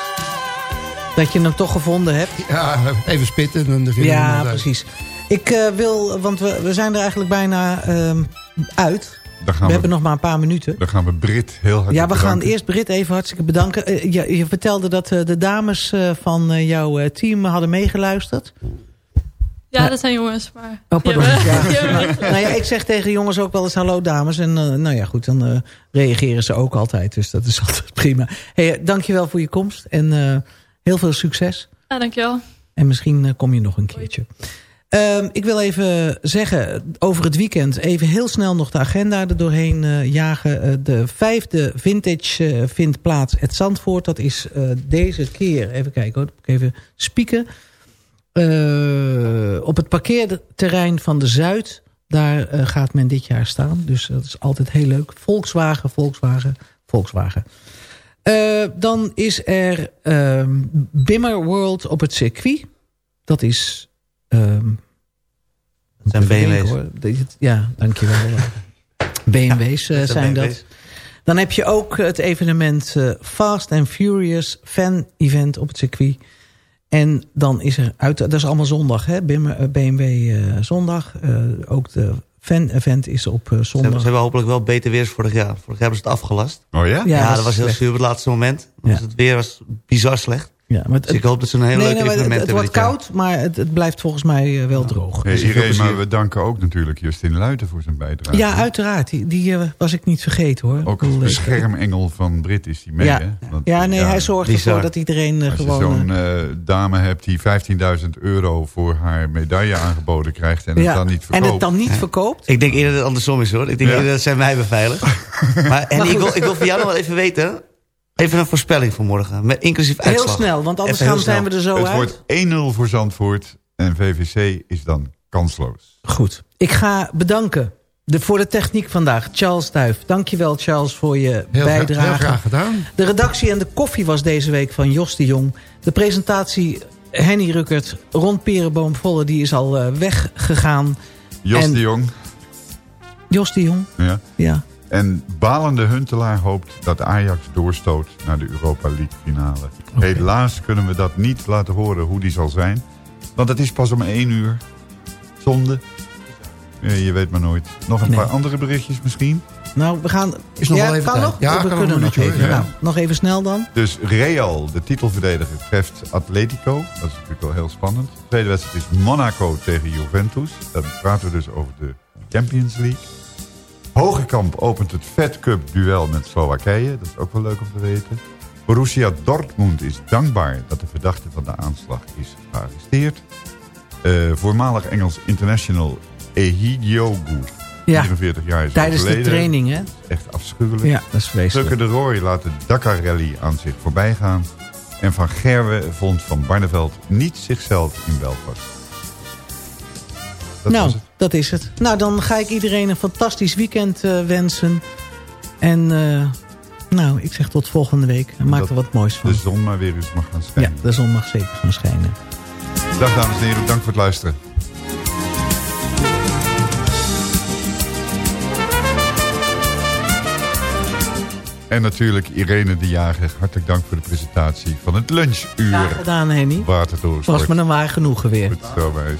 Dat je hem toch gevonden hebt. Ja, even spitten en dan vinden we hem Ja, precies. Ik eh, wil, want we, we zijn er eigenlijk bijna ehm, uit. Dan gaan We we, hebben nog maar een paar minuten. dan gaan we Brit heel hard Ja, we gaan eerst Britt even hartstikke bedanken. Eh, je, je vertelde dat eh, de dames eh, van jouw eh, team hadden meegeluisterd. Ja, dat zijn jongens, maar... Oh, pardon. Ja. hebben- (laughs) nou ja, ik zeg tegen jongens ook wel eens hallo dames. En eh, nou ja, goed, dan eh, reageren ze ook altijd. Dus dat is (laughs) altijd prima. Hey, eh, dankjewel voor je komst. En heel veel succes. Ja, dankjewel. En misschien kom je nog een keertje. Ehm, ik wil even zeggen, over het weekend... even heel snel nog de agenda er doorheen jagen. De vijfde vintage vindt plaats at Zandvoort. Dat is deze keer, even kijken hoor, even spieken... Eh, op het parkeerterrein van de Zuid. Daar eh, gaat men dit jaar staan. Dus dat is altijd heel leuk. Volkswagen, Volkswagen, Volkswagen. Eh, dan is er ehm, Bimmer World op het circuit. Dat is... ehm, zijn BMW's. hoor. Ja, dankjewel. (laughs) BMW's dat zijn BMW's. dat. Dan heb je ook het evenement Fast and Furious Fan Event op het circuit. En dan is er uit, dat is allemaal zondag, hè? BMW, eh, BMW eh, zondag. Eh, ook de fan event is op Ze hebben, zondag. ze hebben hopelijk wel beter weer vorig jaar. Vorig jaar hebben ze het afgelast. Oh ja? Ja, Ja, dat was heel slecht. zuur op het laatste moment. Ja. Dus het weer was bizar slecht. Ja, maar het, Dus ik hoop dat ze een hele nee, leuke nee, maar het, evenement het hebben wordt dit jaar. koud, maar het, het blijft volgens mij eh, wel droog. Hey, Dus Irene, maar we danken ook natuurlijk Justin Luiten voor zijn bijdrage. Ja, uiteraard. Die, die eh, was ik niet vergeten hoor. Ook ik- beschermengel van Brit is die mee, Ja. hè? Want, Ja, nee, hij zorgt bizar. ervoor dat iedereen eh, Als je gewoon... zo'n dame hebt die 15.000 euro voor haar medaille aangeboden krijgt... en het dan niet verkoopt. en het dan niet verkoopt. Ik denk eerder dat het andersom is hoor. Ik denk Ja. eerder dat zij mij beveiligd. (laughs) maar en ik, wil, ik wil voor jou nog wel even weten. Even een voorspelling voor morgen. Met inclusief Heel snel, want anders gaan, zijn we er zo het uit. wordt 1-0 voor Zandvoort en VVC is dan kansloos. Goed. Ik ga bedanken de, voor de techniek vandaag. Charles Duif. Dankjewel Charles voor je Heel, bijdrage. heel graag gedaan. De redactie en de koffie was deze week van Jos de Jong. De presentatie Henny Ruckert. Ron Perenboom Volle die is al eh, weggegaan. Jos En- de Jong. Jos de Jong. Ja. Ja. En balende Huntelaar hoopt dat Ajax doorstoot naar de Europa League finale. Helaas kunnen we dat niet laten horen hoe die zal zijn. Want het is pas om 1 uur. Zonde. Eh, je weet maar nooit. Nog een Nee. paar andere berichtjes misschien. Nou, we gaan... Is nog ja, wel even kan tijd. nog? Ja, we kan kunnen nog even. Nou, nog even snel dan. Dus Real, de titelverdediger, treft Atletico. Dat is natuurlijk wel heel spannend. De tweede wedstrijd is Monaco tegen Juventus. Dan praten we dus over de Champions League. Hogekamp opent het Fed Cup duel met Slowakije. Dat is ook wel leuk om te weten. Borussia Dortmund is dankbaar dat de verdachte van de aanslag is gearresteerd. Eh, voormalig Engels international Ehidiogu, Ja, 44 jaar is tijdens de training hè. Echt afschuwelijk. Ja, dat is vreselijk. De Roy laat de Dakar Rally aan zich voorbij gaan. En Van Gerwe vond Van Barneveld niet zichzelf in Belfast. Dat nou, was het. Dat is het. Nou, dan ga ik iedereen een fantastisch weekend eh, wensen. En eh, nou, ik zeg tot volgende week. Maak Dat er wat moois van. De zon maar weer eens mag gaan Ja, schijnen. de zon mag zeker gaan schijnen. Dag dames en heren, dank voor het luisteren. En natuurlijk Irene de Jager, hartelijk dank voor de presentatie van het lunchuur. Graag gedaan, Henny. Watertoren Was me een waar genoegen weer. Goed zo, meis.